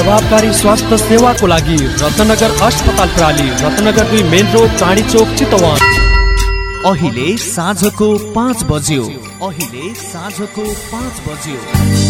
प्रभावकारी स्वास्थ्य सेवाको लागि रत्नगर अस्पताल प्राली रत्नगर दुई मेन रोड चाँडी चोक चितवन। अहिले साँझको पाँच बज्यो। अहिले साँझको पाँच बज्यो।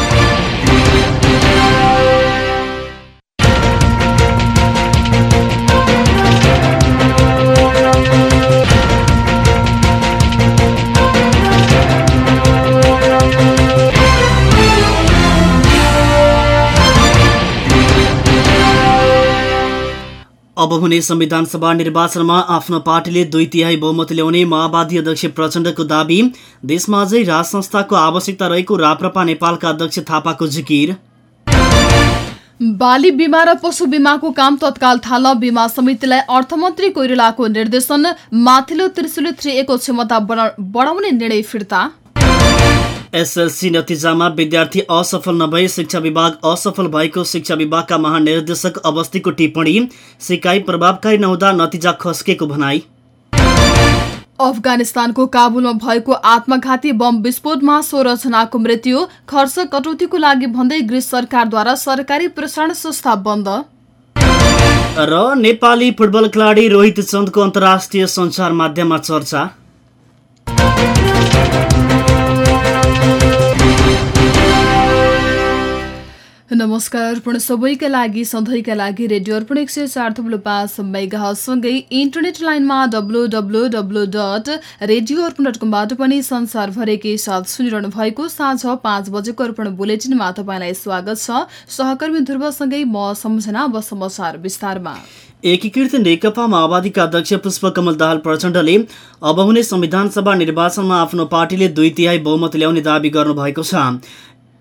अब हुने संविधान सभा निर्वाचनमा आफ्नो पार्टीले दुई तिहाई बहुमत ल्याउने माओवादी अध्यक्ष प्रचण्डको दावी। देशमा अझै राज संस्थाको आवश्यकता रहेको राप्रपा नेपालका अध्यक्ष थापाको जिकिर। बाली बिमा र पशु बिमाको काम तत्काल थाल्न बिमा समितिलाई अर्थमन्त्री कोइरालाको निर्देशन माथिल्लो त्रिशुली थ्री क्षमता बढाउने निर्णय फिर्ता। एसएलसी नतिजामा विद्यार्थी असफल नभई शिक्षा विभाग असफल भएको शिक्षा विभागका महानिर्देशक अवस्थीको टिप्पणी सिकाइ प्रभावकारी नहुँदा नतिजा खस्केको भनाई। अफगानिस्तानको काबुलमा भएको आत्मघाती बम विस्फोटमा सोह्र जनाको मृत्यु खर्च कटौतीको लागि भन्दै ग्रिस सरकारद्वारा सरकारी प्रसारण संस्था बन्द। र नेपाली फुटबल खेलाडी रोहित चन्दको अन्तर्राष्ट्रिय सञ्चार माध्यममा चर्चा। नमस्कार अर्पण सबैका लागि सधैँका लागि रेडियो अर्पण एक सय चार थप्लो पाँच मेगासँगै इन्टरनेट लाइनमा W W W dot radio Arpan dot कमबाट पनि संसारभरिकै साथ सुनिरहनु भएको साँझ पाँच बजेको अर्पण बुलेटिनमा तपाईँलाई स्वागत छ। सहकर्मी ध्रुवसँगै म सम्झना अब समाचार विस्तारमा। एकीकृत नेकपा माओवादीका अध्यक्ष पुष्पकमल दाहाल प्रचण्डले अब हुने संविधान सभा निर्वाचनमा आफ्नो पार्टीले दुई तिहाई बहुमत ल्याउने दावी गर्नुभएको छ।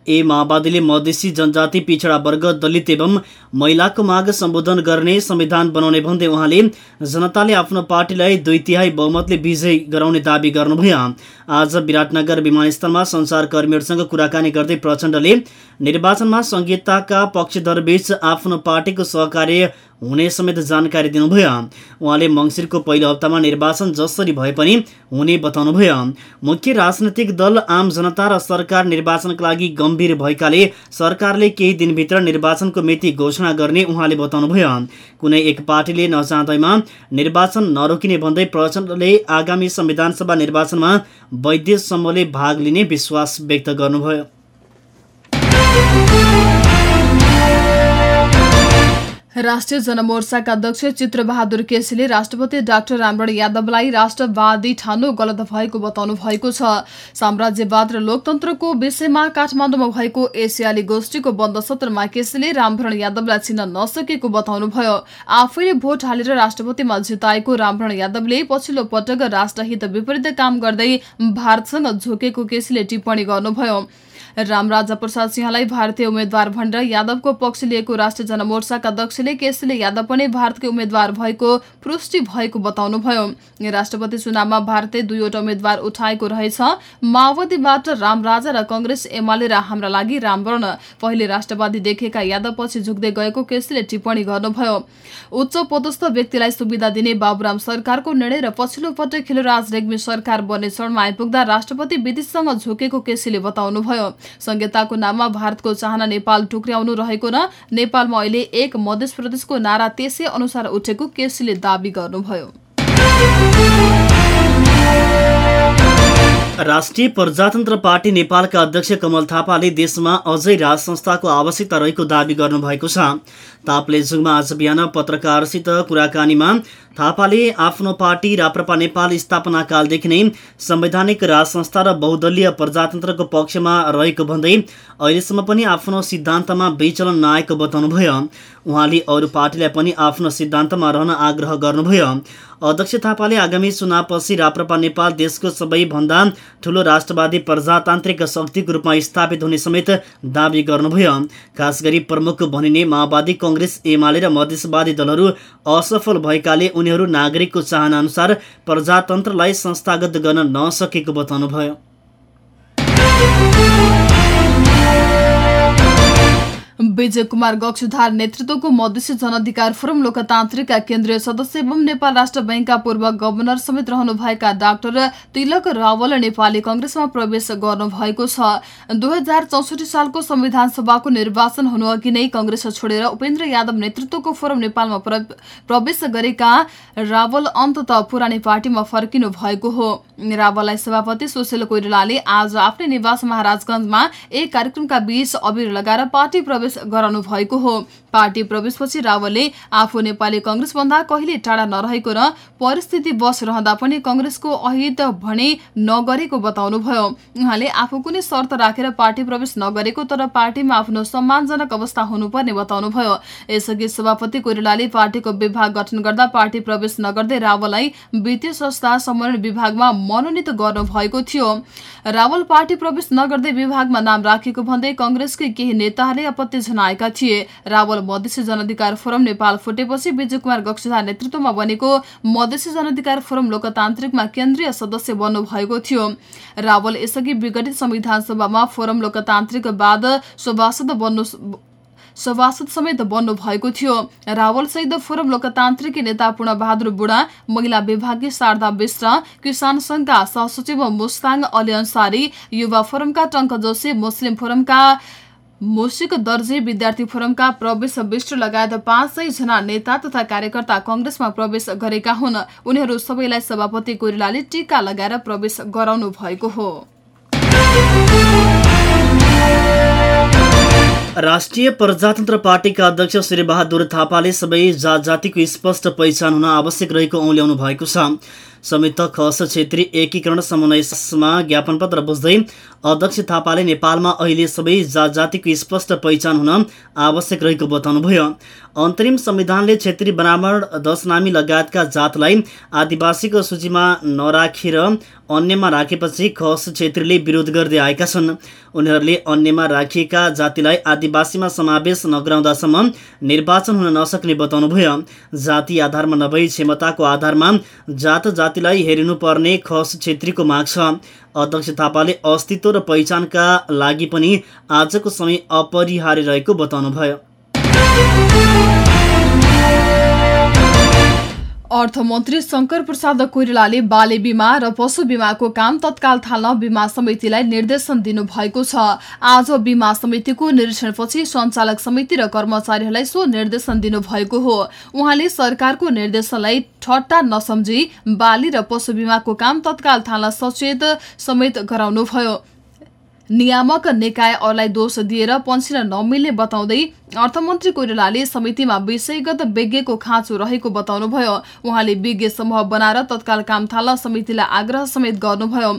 ए माओवादीले मधेसी जनजाति पिछडा वर्ग दलित एवं महिलाको माग सम्बोधन गर्ने संविधान बनाउने भन्दै उहाँले जनताले आफ्नो पार्टीलाई दुई तिहाई बहुमतले विजय गराउने दावी गर्नुभयो। आज विराटनगर विमानस्थलमा संसारकर्मीहरूसँग कुराकानी गर्दै प्रचण्डले निर्वाचनमा संहिताका पक्षधरबीच आफ्नो पार्टीको सहकार्य हुने समेत जानकारी दिनुभयो। उहाँले मङ्सिरको पहिलो हप्तामा निर्वाचन जसरी भए पनि हुने बताउनुभयो। मुख्य राजनैतिक दल आम जनता र सरकार निर्वाचनका लागि गम्भीर भएकाले सरकारले केही दिनभित्र निर्वाचनको मिति घोषणा गर्ने उहाँले बताउनुभयो। कुनै एक पार्टीले नचाहँदैमा निर्वाचन नरोकिने भन्दै प्रचण्डले आगामी संविधानसभा निर्वाचनमा वैद्य समूहले भाग लिने विश्वास व्यक्त गर्नुभयो। राष्ट्रिय जनमोर्चाका अध्यक्ष चित्रबहादुर केसीले राष्ट्रपति डाक्टर रामरण यादवलाई राष्ट्रवादी ठान्नु गलत भएको बताउनु भएको छ। साम्राज्यवाद र लोकतन्त्रको विषयमा काठमाडौँमा भएको एसियाली गोष्ठीको बन्द सत्रमा केसीले रामभरण यादवलाई चिन्न नसकेको बताउनुभयो। आफैले भोट हालेर राष्ट्रपतिमा जिताएको रामभरण यादवले पछिल्लो पटक राष्ट्रहित विपरीत काम गर्दै भारतसँग झोकेको केसीले टिप्पणी गर्नुभयो। रामराजा प्रसाद सिंहलाई भारतीय उम्मेद्वार भनेर यादवको पक्ष लिएको राष्ट्रिय जनमोर्चाका अध्यक्षले केसीले यादव पनि भारतकै उम्मेद्वार भएको पुष्टि भएको बताउनुभयो। राष्ट्रपति चुनावमा भारतले दुईवटा उम्मेद्वार उठाएको रहेछ। माओवादीबाट रामराजा र कंग्रेस एमाले र हाम्रा लागि रामवर्ण पहिले राष्ट्रवादी देखेका यादव पछि झुक्दै गएको केसीले टिप्पणी गर्नुभयो। उच्च पदस्थ व्यक्तिलाई सुविधा दिने बाबुराम सरकारको निर्णय र पछिल्लो पटक खिलराज रेग्मी सरकार बन्ने चरणमा आइपुग्दा राष्ट्रपति विदेशसँग झुकेको केसीले बताउनुभयो। संहिताको नाममा भारतको चाहना नेपाल टुक्र्याउनु रहेको र नेपालमा अहिले एक मध्य प्रदेशको नारा त्यसै अनुसार उठेको केसीले दावी गर्नुभयो। राष्ट्रिय प्रजातन्त्र पार्टी नेपालका अध्यक्ष कमल थापाले देशमा अझै राज संस्थाको आवश्यकता रहेको दावी गर्नुभएको छ। ताप्लेजुङमा आज बिहान पत्रकारसित कुराकानीमा थापाले आफ्नो पार्टी राप्रपा नेपाल स्थापना कालदेखि नै संवैधानिक राज संस्था र बहुदलीय प्रजातन्त्रको पक्षमा रहेको भन्दै अहिलेसम्म पनि आफ्नो सिद्धान्तमा विचलन नआएको बताउनुभयो। उहाँले अरू पार्टीलाई पनि आफ्नो सिद्धान्तमा रहन आग्रह गर्नुभयो। अध्यक्ष थापाले आगामी चुनावपछि राप्रपा नेपाल देशको सबैभन्दा ठूलो राष्ट्रवादी प्रजातान्त्रिक शक्तिको रूपमा स्थापित हुने समेत दावी गर्नुभयो। खास प्रमुख भनिने माओवादी कङ्ग्रेस एमाले र मधेसवादी दलहरू असफल भएकाले उनीहरू नागरिकको चाहना अनुसार प्रजातन्त्रलाई संस्थागत गर्न नसकेको बताउनुभयो। विजय कुमार गक्षुधार नेतृत्वको मधेसी जनअधिकार फोरम लोकतान्त्रिकका केन्द्रीय सदस्य एवं नेपाल राष्ट्र बैंकका पूर्व गभर्नर समेत रहनुभएका डाक्टर तिलक रावल नेपाली कंग्रेसमा प्रवेश गर्नुभएको छ। दुई सालको संविधान सभाको निर्वाचन हुनुअघि नै कंग्रेस छोडेर उपेन्द्र यादव नेतृत्वको फोरम नेपालमा प्रवेश गरेका रावल अन्तत पुरानै पार्टीमा फर्किनु भएको हो। रावललाई सभापति सुशील कोइरालाले आज आफ्नै निवास महाराजगंजमा एक कार्यक्रमका बीच अबिर लगाएर पार्टी प्रवेश प्रवेश गराउनु भएको हो। पार्टी प्रवेशपछि रावलले आफू नेपाली कंग्रेसभन्दा कहिले टाढा नरहेको र परिस्थिति बस रहँदा पनि कंग्रेसको अहित भने नगरेको बताउनुभयो। उहाँले आफू कुनै शर्त राखेर पार्टी प्रवेश नगरेको तर पार्टीमा आफ्नो सम्मानजनक अवस्था हुनुपर्ने बताउनुभयो। यसअघि सभापति कोइरालाले पार्टीको विभाग गठन गर्दा पार्टी प्रवेश नगर्दै रावललाई वित्तीय संस्था समन्वय विभागमा मनोनित गर्नुभएको थियो। रावल पार्टी प्रवेश नगर्दै विभागमा नाम राखेको भन्दै कंग्रेसकै केही नेताहरूले आपत्ति जनाएका थिए। रावल मधेसी जनअधिकार फोरम नेपाल फुटेपछि विजय कुमार गक्षधार नेतृत्वमा बनेको मधेसी जनअधिकार फोरम लोकतान्त्रिकमा केन्द्रीय सदस्य बन्नु भएको थियो। रावल यसअघि विघटित संविधान सभामा फोरम लोकतान्त्रिक बाद सभासद बन्नु सभासद समेत बन्नु भएको थियो। रावल सहित फोरम लोकतान्त्रिक नेता पूर्ण बहादुर बुढा महिला विभागीय शारदा विश्र किसान संघका सहसचिव मुस्ताङ अली अन्सारी युवा फोरमका टङ्क जोशी मुस्लिम फोरमका मुसिक दर्जे विद्यार्थी फोरमका प्रवेश विष्ट लगायत पाँच सय जना नेता तथा कार्यकर्ता कंग्रेसमा प्रवेश गरेका हुन्। उनीहरू सबैलाई सभापति कोइरालाले टीका लगाएर प्रवेश गराउनु भएको हो। राष्ट्रिय प्रजातन्त्र पार्टीका अध्यक्ष श्रीबहादुर थापाले सबै जात जातिको स्पष्ट पहिचान हुन आवश्यक रहेको औल्याउनु भएको छ। संयुक्त खस छेत्री एकीकरण समन्वयमा ज्ञापन पत्र बुझ्दै अध्यक्ष थापाले नेपालमा अहिले सबै जात जातिको स्पष्ट पहिचान हुन आवश्यक रहेको बताउनुभयो। अन्तरिम संविधानले छेत्री ब्राह्मण दशनामी लगायतका जातलाई आदिवासीको सूचीमा नराखेर अन्यमा राखेपछि खस छेत्रीले विरोध गर्दै आएका छन्। उनीहरूले अन्यमा राखिएका जातिलाई आदिवासीमा समावेश नगराउँदासम्म निर्वाचन हुन नसक्ने बताउनुभयो। जाति आधारमा नभई क्षमताको आधारमा जात जातिलाई हेरिनुपर्ने खस छेत्रीको माग छ। अध्यक्ष थापाले अस्तित्व र पहिचानका लागि पनि आजको समय अपरिहार्य रहेको बताउनुभयो। अर्थमन्त्री शङ्कर प्रसाद कोइरालाले बाले बिमा र पशु बिमाको काम तत्काल थाल्न बिमा समितिलाई निर्देशन दिनुभएको छ। आज बिमा समितिको निरीक्षणपछि सञ्चालक समिति र कर्मचारीहरूलाई सो निर्देशन दिनुभएको हो। उहाँले सरकारको निर्देशनलाई ठट्टा नसम्झी बाली र पशु बिमाको काम तत्काल थाल्न सचेत समेत गराउनुभयो। नियामक निकाय अरूलाई दोष दिएर पन्सिन नमिल्ने बताउँदै अर्थमन्त्री कोइरालाले समितिमा विषयगत विज्ञको खाँचो रहेको बताउनुभयो। उहाँले विज्ञ समूह बनाएर तत्काल काम थाल्न समितिलाई आग्रह समेत गर्नुभयो।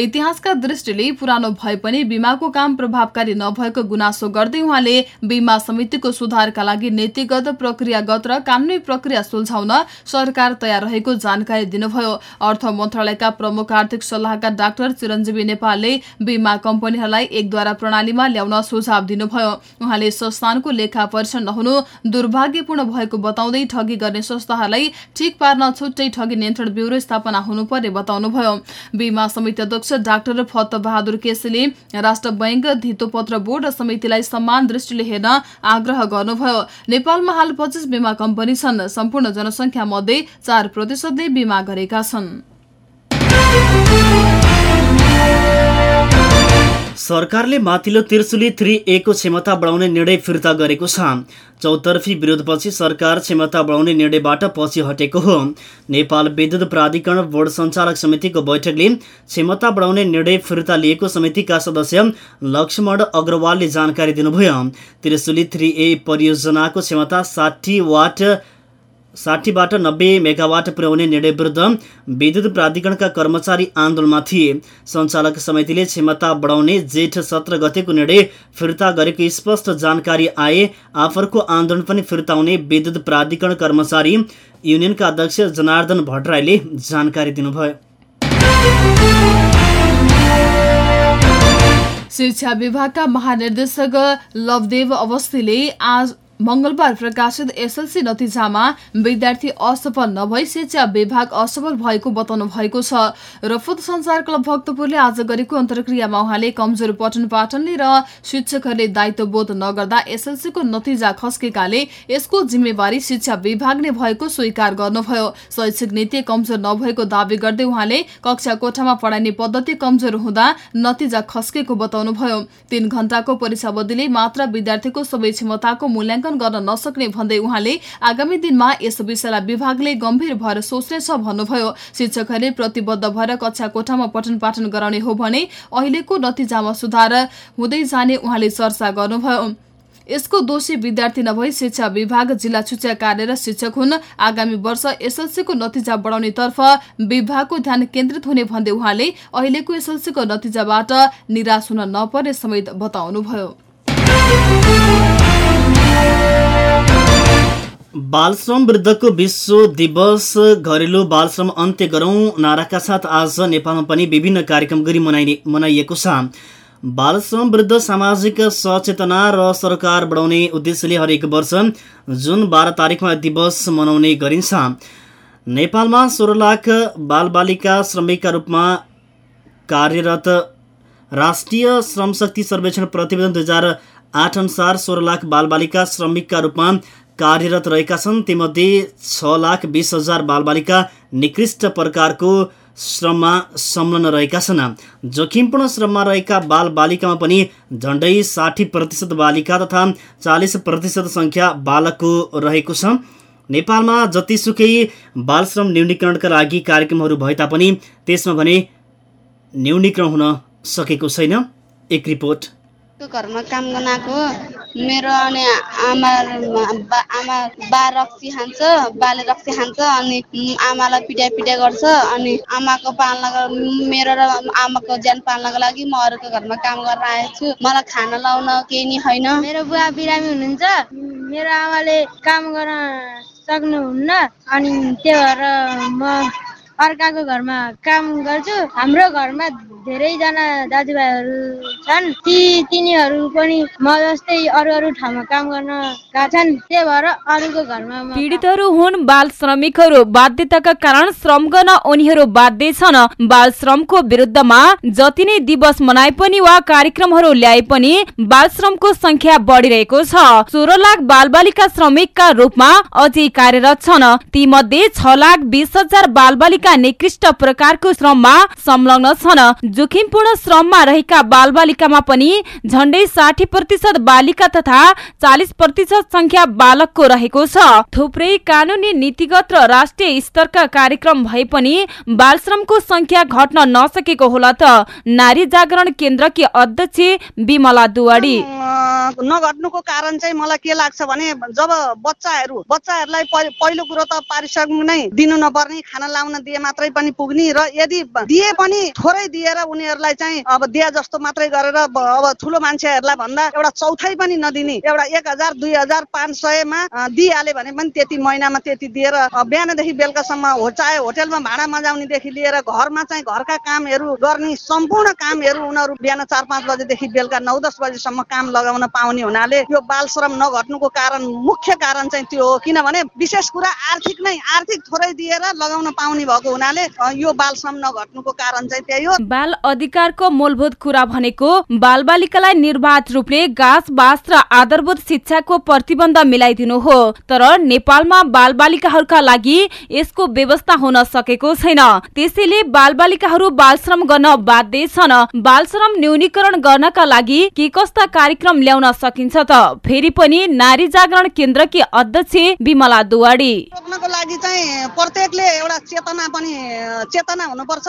इतिहासका दृष्टिले पुरानो भए पनि बिमाको काम प्रभावकारी नभएको गुनासो गर्दै उहाँले बिमा समितिको सुधारका लागि नीतिगत प्रक्रियागत र कानूनी प्रक्रिया सुल्झाउन सरकार तयार रहेको जानकारी दिनुभयो। अर्थ मन्त्रालयका प्रमुख आर्थिक सल्लाहकार डाक्टर चिरञ्जीवी नेपालले बिमा कम्पनीहरूलाई एकद्वारा प्रणालीमा ल्याउन सुझाव दिनुभयो। उहाँले संस्थानको लेखा परीक्षण नहुनु। दुर्भाग्यपूर्ण भएको बताउँदै ठगी गर्ने संस्थाहरूलाई ठिक पार्न छुट्टै ठगी नियन्त्रण ब्युरो स्थापना हुनुपर्ने बताउनुभयो। बिमा समिति अध्यक्ष डाक्टर फत बहादुर केसीले राष्ट्र बैंक धितोपत्र बोर्ड र समितिलाई समान दृष्टिले हेर्न आग्रह गर्नुभयो। नेपालमा हाल पच्चिस बिमा कम्पनी छन्। सम्पूर्ण जनसङ्ख्या मध्ये चार प्रतिशतले बिमा गरेका छन्। सरकारले माथिल्लो त्रिशुली थ्री ए को क्षमता बढाउने निर्णय फिर्ता गरेको छ। चौतर्फी विरोधपछि सरकार क्षमता बढाउने निर्णयबाट पछि हटेको हो। नेपाल विद्युत प्राधिकरण बोर्ड सञ्चालक समितिको बैठकले क्षमता बढाउने निर्णय फिर्ता लिएको समितिका सदस्य लक्ष्मण अग्रवालले जानकारी दिनुभयो। त्रिशुली थ्री ए परियोजनाको क्षमता साठी वाट साठीबाट नब्बे मेगावाट पुर्याउने निर्णय विरुद्ध विद्युत प्राधिकरणका कर्मचारी आन्दोलनमा थिए सञ्चालक समितिले क्षमता बढाउने जेठ सत्र गतेको निर्णय फिर्ता गरेको स्पष्ट जानकारी आए आफरको आन्दोलन पनि फिर्ताउने विद्युत प्राधिकरण कर्मचारी युनियनका अध्यक्ष जनार्दन भट्टराईले जानकारी दिनुभयो। शिक्षा विभागका महानिर्देशक लवदेव अवस्थीले आज मंगलबार प्रकाशित एसएलसी नतिजामा विद्यार्थी असफल नभई शिक्षा विभाग असफल भएको बताउनु भएको छ। रफुत संसार क्लब भक्तपुरले आज गरेको अन्तर्क्रियामा उहाँले कमजोर पठन पाठनले र शिक्षकहरूले दायित्व बोध नगर्दा एसएलसीको नतिजा खस्केकाले यसको जिम्मेवारी शिक्षा विभाग नै भएको स्वीकार गर्नुभयो। शैक्षिक नीति कमजोर नभएको दावी गर्दै उहाँले कक्षा कोठामा पढाइने पद्धति कमजोर हुँदा नतिजा खस्केको बताउनुभयो। तीन घण्टाको परीक्षावधिले मात्र विद्यार्थीको सबै क्षमताको मूल्याङ्कन गर्न नसक्ने भन्दै उहाँले आगामी दिनमा यस विषयलाई विभागले गम्भीर भएर सोच्नेछ भन्नुभयो। शिक्षकहरूले प्रतिबद्ध भएर कक्षा कोठामा पठन पाठन गराउने हो भने अहिलेको नतिजामा सुधार हुँदै जाने उहाँले चर्चा गर्नुभयो। यसको दोषी विद्यार्थी नभई शिक्षा विभाग जिल्ला शिक्षा कार्य र शिक्षक हुन्। आगामी वर्ष एसएलसीको नतिजा बढाउने तर्फ विभागको ध्यान केन्द्रित हुने भन्दै उहाँले अहिलेको एसएलसीको नतिजाबाट निराश हुन नपर्ने समेत बताउनुभयो। बालश्रम विरुद्धको विश्व दिवस घरेलु बालश्रम अन्त्य गरौँ। नाराका साथ आज नेपालमा पनि विभिन्न कार्यक्रम गरी मनाइने मनाइएको छ। बालश्रम विरुद्ध सामाजिक सचेतना र सरकार बढाउने उद्देश्यले हरेक वर्ष जुन बाह्र तारिकमा दिवस मनाउने गरिन्छ। नेपालमा सोह्र लाख बालबालिका श्रमिकका रूपमा कार्यरत राष्ट्रिय श्रमशक्ति सर्वेक्षण प्रतिवेदन दुई हजार आठ अनुसार सोह्र लाख बालबालिका श्रमिकका रूपमा कार्यरत रहेका छन् तीमध्ये छ लाख बिस हजार बालबालिका निकृष्ट प्रकारको श्रममा संलग्न रहेका छन्। जोखिमपूर्ण श्रममा रहेका बालबालिकामा पनि झन्डै साठी प्रतिशत बालिका तथा चालिस प्रतिशत सङ्ख्या बालकको रहेको छ। नेपालमा जतिसुकै बालश्रम न्यूनीकरणका लागि कार्यक्रमहरू भए तापनि त्यसमा भने न्यूनीकरण हुन सकेको छैन। एक रिपोर्ट। घरमा काम गर्न आएको मेरो अनि आमा आमा बा रक्सी खान्छ बाले रक्सी खान्छ अनि आमालाई पिटाइ पिटाइ गर्छ अनि आमाको पाल्नको मेरो र आमाको ज्यान पाल्नको लागि म अरूको घरमा काम गरेर आएको छु। मलाई खाना लाउन केही नि छैन मेरो बुवा बिरामी हुनुहुन्छ। मेरो आमाले काम गर्न सक्नुहुन्न। अनि त्यो भएर म अर्काको घरमा काम गर्छु। हाम्रो घरमा धेरैजना दाजुभाइहरू छन्। ती तिनीहरू पनि म जस्तै अरू अरू ठाउँमा काम गर्न गएका छन्। त्यही भएर अरूको घरमा पीडितहरू हुन् बाल श्रमिकहरू। बाध्यताका कारण श्रम गर्न उनीहरू बाध्य छन्। बाल श्रमको विरुद्धमा जति नै दिवस मनाए पनि वा कार्यक्रमहरू ल्याए पनि बाल श्रमको संख्या बढिरहेको छ। सोह्र लाख बाल बालिका श्रमिकका रूपमा अझै कार्यरत छन्। ती मध्ये छ लाख बिस हजार बाल बालिका निकृष्ट प्रकारको श्रममा संलग्न छन्। जोखिमपूर्ण श्रममा रहेका बालबालिकामा पनि झण्डै साठी प्रतिशत बालिका तथा चालिस प्रतिशत संख्या बालकको रहेको छ। थुप्रै कानूनी नीतिगत र राष्ट्रिय स्तरका कार्यक्रम भए पनि बाल श्रमको संख्या घट्न नसकेको होला त। नारी जागरण केन्द्रकी अध्यक्ष विमला दुवाडी नघट्नुको कारण चाहिँ मलाई के लाग्छ भने जब बच्चाहरू बच्चाहरूलाई पहि- पहिलो कुरो त पारिश्रमिक नै दिनु नपर्ने खाना लाउन दिए मात्रै पनि पुग्ने र यदि दिए पनि थोरै दिएर उनीहरूलाई चाहिँ अब दिए जस्तो मात्रै गरेर अब ठुलो मान्छेहरूलाई भन्दा एउटा चौथाइ पनि नदिने एउटा एक हजार दुई हजार पाँच सयमा अँ, दिइहाल्यो भने पनि त्यति महिनामा त्यति दिएर बिहानदेखि बेलुकासम्म चाहे होटेलमा भाँडा मजाउनेदेखि लिएर घरमा चाहिँ घरका कामहरू गर्ने सम्पूर्ण कामहरू उनीहरू बिहान चार पाँच बजेदेखि बेलुका नौ दस बजीसम्म काम लगाउन पाउने हुनाले यो बाल श्रम नघट्नुको कारण मुख्य कारण चाहिँ त्यो हो। किनभने विशेष कुरा आर्थिक नै आर्थिक थोरै दिएर लगाउन पाउने भएको हुनाले यो बाल श्रम नघट्नुको कारण चाहिँ त्यही हो। बाल अधिकारको मूलभूत कुरा भनेको बालबालिकालाई निर्वाध रूपले गाँस बास र आधारभूत शिक्षाको प्रतिबन्ध मिलाइदिनु हो। तर नेपालमा बालबालिकाहरूका लागि यसको व्यवस्था हुन सकेको छैन। त्यसैले बालबालिकाहरू बालश्रम गर्न बाध्य छन्। बालश्रम न्यूनीकरण गर्नका लागि के कस्ता कार्यक्रम ल्याउन सकिन्छ त। फेरि पनि नारी जागरण केन्द्रकी अध्यक्ष विमला दुवाडी लागि चाहिँ प्रत्येकले एउटा चेतना पनि चेतना हुनुपर्छ।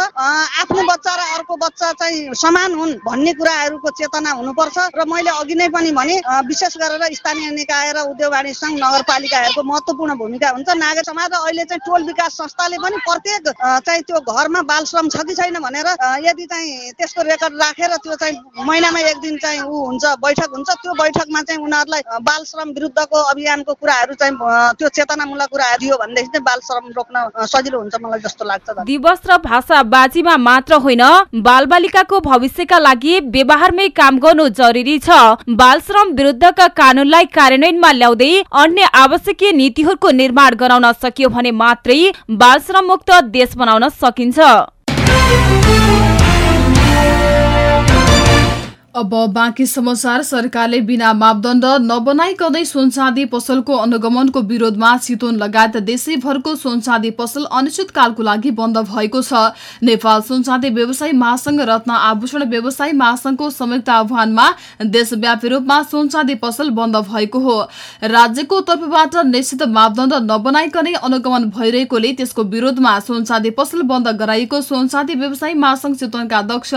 आफ्नो बच्चा र अर्को बच्चा चाहिँ समान हुन् भन्ने कुराहरूको चेतना हुनुपर्छ। र मैले अघि नै पनि भने विशेष गरेर स्थानीय निकाय र उद्योग वाणिज्य सङ्घ नगरपालिकाहरूको महत्त्वपूर्ण भूमिका हुन्छ। नागरिक समाज र अहिले चाहिँ टोल विकास संस्थाले पनि प्रत्येक चाहिँ त्यो घरमा बाल श्रम छ कि छैन भनेर यदि चाहिँ त्यसको रेकर्ड राखेर त्यो चाहिँ महिनामा एक दिन चाहिँ ऊ हुन्छ बैठक हुन्छ त्यो बैठकमा चाहिँ उनीहरूलाई बाल श्रम विरुद्धको अभियानको कुराहरू चाहिँ त्यो चेतनामूलक कुराहरू दियो भनेदेखि चाहिँ बाल श्रम रोक्न सजिलो हुन्छ मलाई जस्तो लाग्छ दिवस र भाषा बाजीमा मात्र होइन बालबालिकाको भविष्यका लागि व्यवहारमै काम गर्नु जरुरी छ। बालश्रम विरुद्धका कानूनलाई कार्यान्वयनमा ल्याउँदै अन्य आवश्यकीय नीतिहरूको निर्माण गराउन सकियो भने मात्रै बालश्रम मुक्त देश बनाउन सकिन्छ। अब बाँकी समाचार सरकारले बिना मापदण्ड नबनाइकनै सुनचाँदी पसलको अनुगमनको विरोधमा चितवन लगायत देशैभरको सुनचाँदी पसल अनिश्चितकालको लागि बन्द भएको छ। नेपाल सुनचाँदी व्यवसायी महासंघ रत्न आभूषण व्यवसायी महासंघको संयुक्त आह्वानमा देशव्यापी रूपमा सुनचाँदी पसल बन्द भएको हो। राज्यको तर्फबाट निश्चित मापदण्ड नबनाइकनै अनुगमन भइरहेकोले त्यसको विरोधमा सुनचाँदी पसल बन्द गराइएको सुनचाँदी व्यवसायी महासंघ चितवनका अध्यक्ष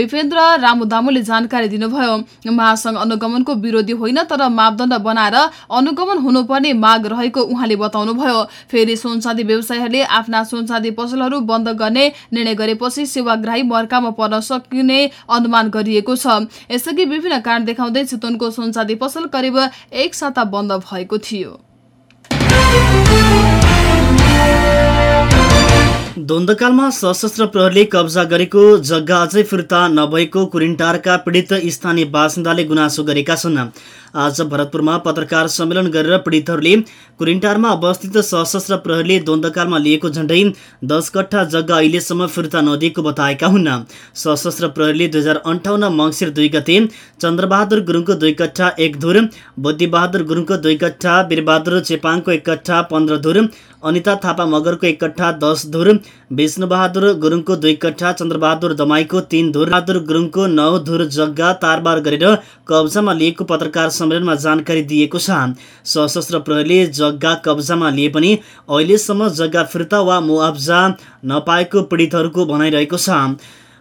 विपेन्द्र रामुदामुले जानकारी दिनुभयो। महासंघ अनुगमनको विरोधी होइन तर मापदण्ड बनाएर अनुगमन हुनुपर्ने माग रहेको उहाँले बताउनुभयो। फेरि सुनचाँदी व्यवसायीहरूले आफ्ना सुनचाँदी पसलहरू बन्द गर्ने निर्णय गरेपछि सेवाग्राही मर्कामा पर्न सकिने अनुमान गरिएको छ। यसअघि विभिन्न कारण देखाउँदै चितवनको सुनचाँदी पसल करिब एक साता बन्द भएको थियो। द्वन्द्वकालमा सशस्त्र प्रहरीले कब्जा गरेको जग्गा अझै फिर्ता नभएको कुरिन्टारका पीडित स्थानीय बासिन्दाले गुनासो गरेका छन्। आज भरतपुरमा पत्रकार सम्मेलन गरेर पीडितहरूले कुरिन्टारमा अवस्थित सशस्त्र प्रहरीले द्वन्द्वकालमा लिएको झण्डै दस कट्ठा जग्गा अहिलेसम्म फिर्ता नदिएको बताएका हुन्। सशस्त्र प्रहरीले दुई हजार अन्ठाउन्न मङ्सिर दुई गते चन्द्रबहादुर गुरुङको दुई कट्ठा एक धुर बुद्धिबहादुर गुरुङको दुई कट्ठा वीरबहादुर चेपाङको एक कट्ठा पन्ध्र धुर अनिता थापा मगरको एक कट्ठा दस धुर विष्णुबहादुर गुरुङको दुई कट्ठा चन्द्रबहादुर दमाईको तीन धुर बहादुर गुरुङको नौ धुर जग्गा तारबार गरेर कब्जामा लिएको पत्रकार सम्मेलनमा जानकारी दिएको छ। सशस्त्र प्रहरीले जग्गा कब्जामा लिए पनि अहिलेसम्म जग्गा फिर्ता वा मुआब्जा नपाएको पीडितहरूको भनाइरहेको छ।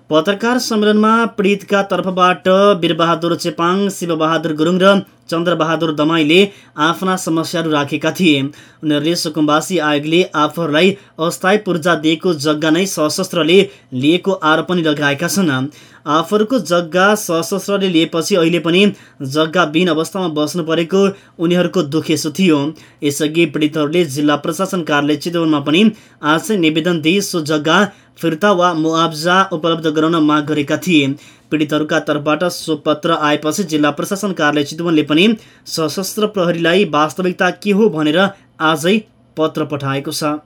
पत्रकार सम्मेलनमा पीडितका तर्फबाट वीरबहादुर चेपाङ शिवबहादुर गुरुङ र चन्द्रबहादुर दमाईले आफ्ना समस्याहरू राखेका थिए। उनीहरूले सुकुम्बासी आयोगले आफूहरूलाई अस्थायी पूर्जा दिएको जग्गा नै सशस्त्रले लिएको आरोप पनि लगाएका छन्। आफूहरूको जग्गा सशस्त्रले लिएपछि अहिले पनि जग्गा बिन अवस्थामा बस्नु परेको उनीहरूको दुखेसो थियो। यसअघि पीडितहरूले जिल्ला प्रशासन कार्यालय चितवनमा पनि आज निवेदन दिई सो जग्गा फिर्ता वा मुआब्जा उपलब्ध गराउन माग गरेका थिए। पीडितहरूका तर्फबाट सो पत्र आएपछि जिल्ला प्रशासन कार्यालय चितवनले पनि सशस्त्र प्रहरीलाई वास्तविकता के हो भनेर आजै पत्र पठाएको छ।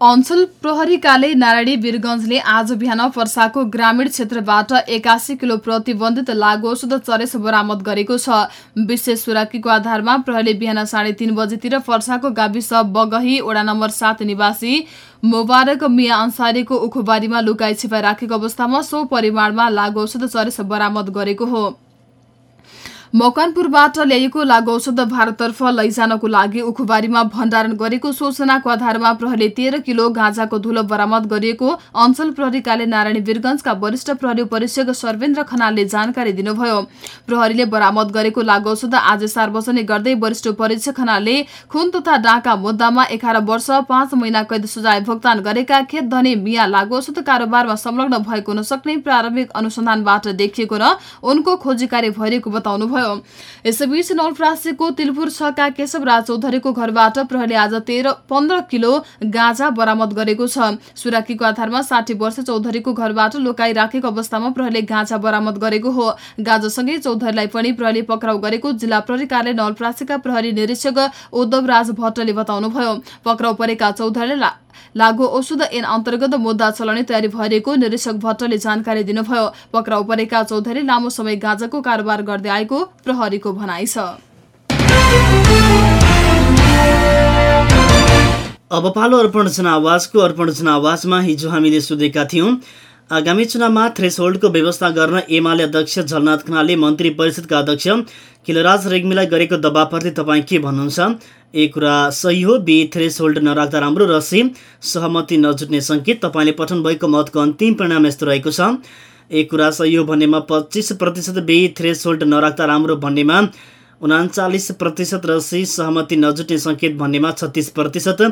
अञ्चल प्रहरी कार्यालय नारायणी वीरगंजले आज बिहान पर्साको ग्रामीण क्षेत्रबाट एकासी किलो प्रतिबन्धित लागु औषध चरेस बरामद गरेको छ। विशेष सुराकीको आधारमा प्रहरीले बिहान साढे तीन बजेतिर पर्साको गाविस बगही वडा नम्बर सात निवासी मोबारक मिया अन्सारीको उखुबारीमा लुकाई छिपाई राखेको अवस्थामा सो परिमाणमा लागु औषध चरेस बरामद गरेको हो। मकनपुरबाट ल्याइएको लागु औषध भारततर्फ लैजानको लागि उखुबारीमा भण्डारण गरेको सूचनाको आधारमा प्रहरीले तेह्र किलो गाँजाको धुलो बरामद गरिएको अञ्चल प्रहरी कार्य नारायणी वीरगंजका वरिष्ठ प्रहरी परीक्षक सर्वेन्द्र खनालले जानकारी दिनुभयो। प्रहरीले बरामद गरेको लागु औषध आज सार्वजनिक गर्दै वरिष्ठ परीक्षक खनालले खुन तथा डाका मुद्दामा एघार वर्ष पाँच महिना कैद सजाय भुक्तान गरेका खेत धनी मिया लागु औषध कारोबारमा संलग्न भएको हुन सक्ने प्रारम्भिक अनुसन्धानबाट देखिएको र उनको खोजी कार्य भइरहेको बताउनुभयो। यसैबीच नवलप्रासीको तिलपुर छका केशवराज चौधरीको घरबाट प्रहरीले आज तेह्र पन्ध्र किलो गाँजा बरामद गरेको छ। सुराकीको आधारमा साठी वर्ष चौधरीको घरबाट लुकाई राखेको अवस्थामा प्रहरीले गाँजा बरामद गरेको हो। गाँजासँगै चौधरीलाई पनि प्रहरीले पक्राउ गरेको जिल्ला प्रहरी कार्य नवलप्रासीका प्रहरी निरीक्षक उद्धव राज भट्टले बताउनुभयो। पक्राउ परेका चौधरीले ला- लागु औषध ऐन अन्तर्गत मुद्दा चलाउने तयारी भइरहेको निरीक्षक भट्टले जानकारी दिनुभयो। पक्राउ परेका चौधरी लामो समय गाँजाको कारोबार गर्दै आएको प्रहरीको भनाइ छ। अब पालो अर्पण जनावासको अर्पण जनावासमा हिजो हामीले सोधेका थियौँ आगामी चुनावमा थ्रेसहोल्डको व्यवस्था गर्न एमाले अध्यक्ष झलनाथ खनालले मन्त्री परिषदका अध्यक्ष खिलराज रेग्मीलाई गरेको दबावप्रति तपाईँ के भन्नुहुन्छ? ए कुरा सही हो बी थ्रेसहोल्ड नराख्दा राम्रो र सी सहमति नजुट्ने सङ्केत तपाईँले पठाउनु भएको मतको अन्तिम परिणाम यस्तो रहेको छ। एक कुरा सही हो भन्नेमा पच्चिस प्रतिशत बी थ्रेसहोल्ड नराख्दा राम्रो भन्नेमा उनाचालिस प्रतिशत र सी सहमति नजुट्ने सङ्केत भन्नेमा छत्तिस प्रतिशत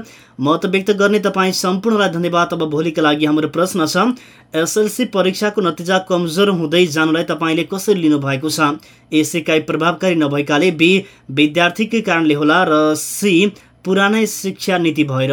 मत व्यक्त गर्ने तपाईँ सम्पूर्णलाई धन्यवाद। अब भोलिका लागि हाम्रो प्रश्न छ एसएलसी परीक्षाको नतिजा कमजोर हुँदै जानुलाई तपाईँले कसरी लिनुभएको छ? ए सिकाइ प्रभावकारी नभएकाले बी विद्यार्थीकै कारणले होला र सी पुरानै शिक्षा नीति भएर।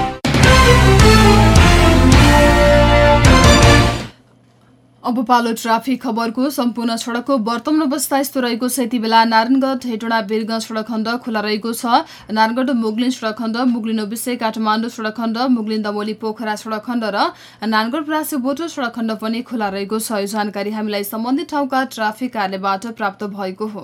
अब पालो ट्राफिक खबरको सम्पूर्ण सडकको वर्तमान अवस्था यस्तो रहेको छ। यति बेला नारायणगढ हेटोडा वीरगंज सडक खण्ड खुला रहेको छ। नारायणगढ मुगलिन सडक खण्ड मुगलिन ओबिसे काठमाडौँ सडक खण्ड मुगलिन दमोली पोखरा सडक खण्ड र नारायणगढ प्रासी बोटो सडक खण्ड पनि खुला रहेको छ। यो जानकारी हामीलाई सम्बन्धित ठाउँका ट्राफिक कार्यबाट प्राप्त भएको हो।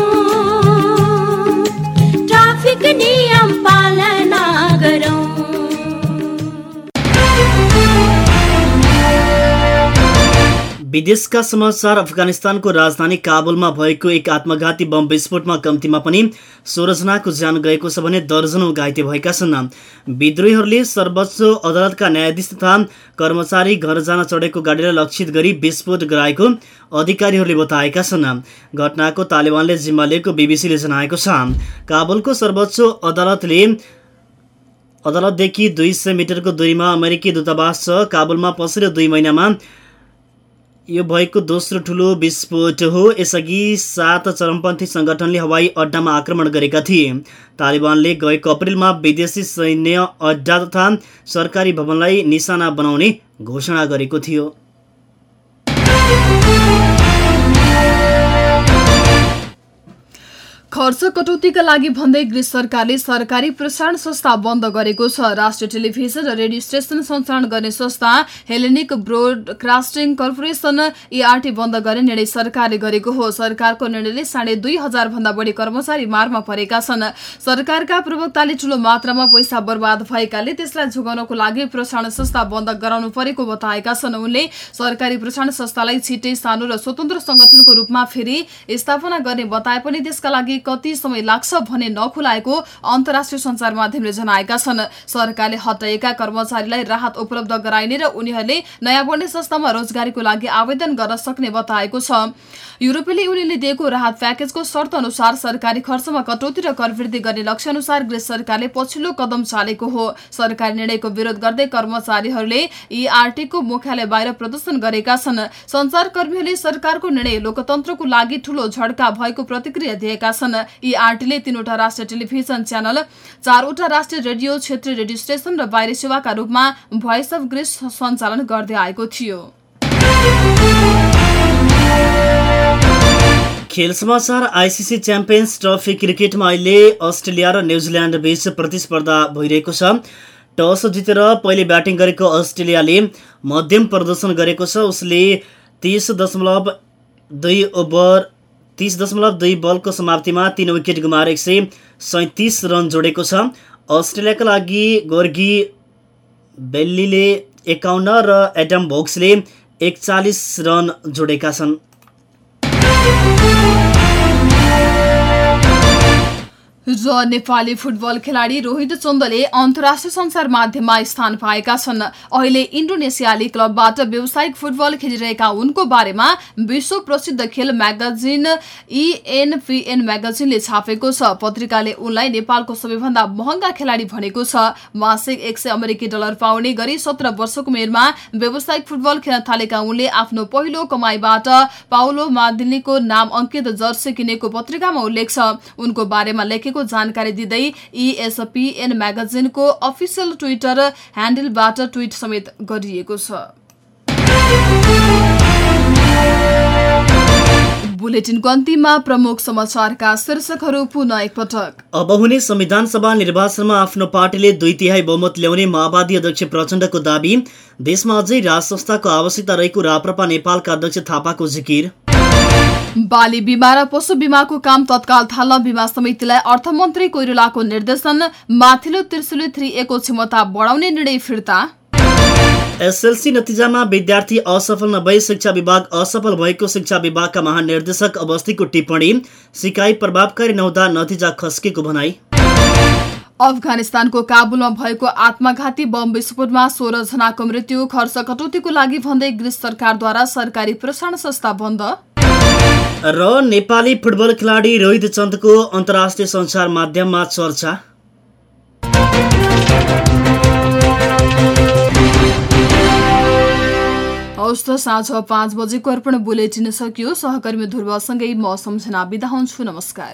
विदेशका समाचार अफगानिस्तानको राजधानी काबुलमा भएको एक आत्मघाती बम विस्फोटमा कम्तीमा पनि सोह्रजनाको ज्यान गएको छ भने दर्जनौ घाइते भएका छन्। विद्रोहीहरूले सर्वोच्च अदालतका न्यायाधीश तथा कर्मचारी घर जान चढेको गाडीलाई लक्षित गरी विस्फोट गराएको अधिकारीहरूले बताएका छन्। घटनाको तालिबानले जिम्मा लिएको बिबिसीले जनाएको छ। काबुलको सर्वोच्च अदालतले अदालतदेखि दुई सय मिटरको दूरीमा अमेरिकी दूतावास छ। काबुलमा पछिल्लो दुई महिनामा यो भएको दोस्रो ठुलो विस्फोट हो। यसअघि सात चरमपन्थी सङ्गठनले हवाई अड्डामा आक्रमण गरेका थिए। तालिबानले गएको अप्रेलमा विदेशी सैन्य अड्डा तथा सरकारी भवनलाई निशाना बनाउने घोषणा गरेको थियो। खर्च कटौतीका लागि भन्दै ग्रिस सरकारले सरकारी प्रसारण संस्था बन्द गरेको छ। राष्ट्रिय टेलिभिजन र रेडियो स्टेशन सञ्चालन गर्ने संस्था हेलेनिक ब्रोडकास्टिङ कर्पोरेसन एआरटी बन्द गर्ने निर्णय सरकारले गरेको हो। सरकारको निर्णयले साढे दुई हजार भन्दा बढी कर्मचारी मारमा परेका छन्। सरकारका प्रवक्ताले ठूलो मात्रामा पैसा बर्बाद भएकाले त्यसलाई जोगाउनको लागि प्रसारण संस्था बन्द गराउनु परेको बताएका छन्। उनले सरकारी प्रसारण संस्थालाई छिट्टै सानो र स्वतन्त्र संगठनको रूपमा फेरि स्थापना गर्ने बताए पनि त्यसका लागि कति समय लाग्छ भने नखुलाएको अन्तर्राष्ट्रिय सञ्चार माध्यमले जनाएका छन्। सरकारले हटाइएका कर्मचारीलाई राहत उपलब्ध गराइने र उनीहरूले नयाँ बढ्ने संस्थामा रोजगारीको लागि आवेदन गर्न सक्ने बताएको छ। युरोपेली युनियनले दिएको राहत प्याकेजको शर्त अनुसार सरकारी खर्चमा कटौती र कर वृद्धि गर्ने लक्ष्य अनुसार गृह सरकारले पछिल्लो कदम चालेको हो। सरकारी निर्णयको विरोध गर्दै कर्मचारीहरूले ईआरटीको मुख्यालय बाहिर प्रदर्शन गरेका छन्। संचारकर्मीहरूले सरकारको निर्णय लोकतन्त्रको लागि ठूलो झड्का भएको प्रतिक्रिया दिएका छन्। ईआरटीले तीनवटा राष्ट्रिय टेलिभिजन च्यानल चारवटा राष्ट्रिय रेडियो क्षेत्रीय रेडियो स्टेशन र बाहिरी सेवाका रूपमा भोइस अफ ग्रेस सञ्चालन गर्दै आएको थियो। खेल समाचार आइसिसी च्याम्पियन्स ट्रफी क्रिकेटमा अहिले अस्ट्रेलिया र न्युजिल्यान्ड बीच प्रतिस्पर्धा भइरहेको छ। टस जितेर पहिले ब्याटिङ गरेको अस्ट्रेलियाले मध्यम प्रदर्शन गरेको छ। उसले तिस दशमलव दुई ओभर तिस दशमलव दुई बलको समाप्तिमा तिन विकेट गुमाएर एक सय सैँतिस रन जोडेको छ। अस्ट्रेलियाका लागि गोर्गी बेल्लीले एकाउन्न र एडम भोक्सले एकचालिस रन जोडेका छन्। र नेपाली फुटबल खेलाडी रोहित चन्दले अन्तर्राष्ट्रिय संसार माध्यममा स्थान पाएका छन्। अहिले इन्डोनेसियाली क्लबबाट व्यावसायिक फुटबल खेलिरहेका उनको बारेमा विश्व प्रसिद्ध खेल म्यागजिन इएनपिएन म्यागजिनले छापेको छ। पत्रिकाले उनलाई नेपालको सबैभन्दा महँगा खेलाडी भनेको छ। मासिक एक अमेरिकी डलर पाउने गरी सत्र वर्षको उमेरमा व्यावसायिक फुटबल खेल्न थालेका उनले आफ्नो पहिलो कमाईबाट पाउलो मादिनीको नाम अङ्कित जर्सी किनेको पत्रिकामा उल्लेख छ। उनको बारेमा लेखेको जानकारी दिँदै इएसपिएन म्यागजिनको अफिसियल ट्विटर ह्यान्डलबाट ट्विट समेत गरिएको छ। प्रमुख समाचारका शीर्षकहरू पुनः अब हुने संविधान सभा निर्वाचनमा आफ्नो पार्टीले दुई तिहाई बहुमत ल्याउने माओवादी अध्यक्ष प्रचण्डको दावी। देशमा अझै राज संस्थाको आवश्यकता रहेको राप्रपा नेपालका अध्यक्ष थापाको जिकिर। बाली बिमा र पशु बिमाको काम तत्काल थाल्न बिमा समितिलाई अर्थमन्त्री कोइरालाको निर्देशन माथिल्लो त्रिशुली थ्री एको क्षमता बढाउने निर्णय फिर्ता। एसएलसी नतिजामा विद्यार्थी असफल नभई शिक्षा विभाग असफल भएको शिक्षा विभागका महानिर्देशक अवस्थीको टिप्पणी सिकाइ प्रभावकारी नहुँदा नतिजा खस्केको भनाई अफगानिस्तानको काबुलमा भएको आत्मघाती बम विस्फोटमा सोह्र जनाको मृत्यु खर्च कटौतीको लागि भन्दै ग्रिस सरकारद्वारा सरकारी प्रसारण संस्था बन्द। र नेपाली फुटबल खेलाडी रोहित चन्दको अन्तर्राष्ट्रिय सञ्चार माध्यममा चर्चा। हवस् त साँझ पाँच बजेको अर्पण बुलेटिन सकियो। सहकर्मी ध्रुवसँगै म सम्झना बिदा हुन्छु। नमस्कार।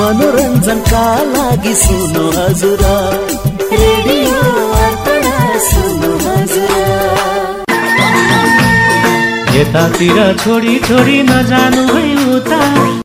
मनोरञ्जनका लागि सुन्नु हजुर सुन्नु हजुर यतातिर छोडी छोडी नजानु है उता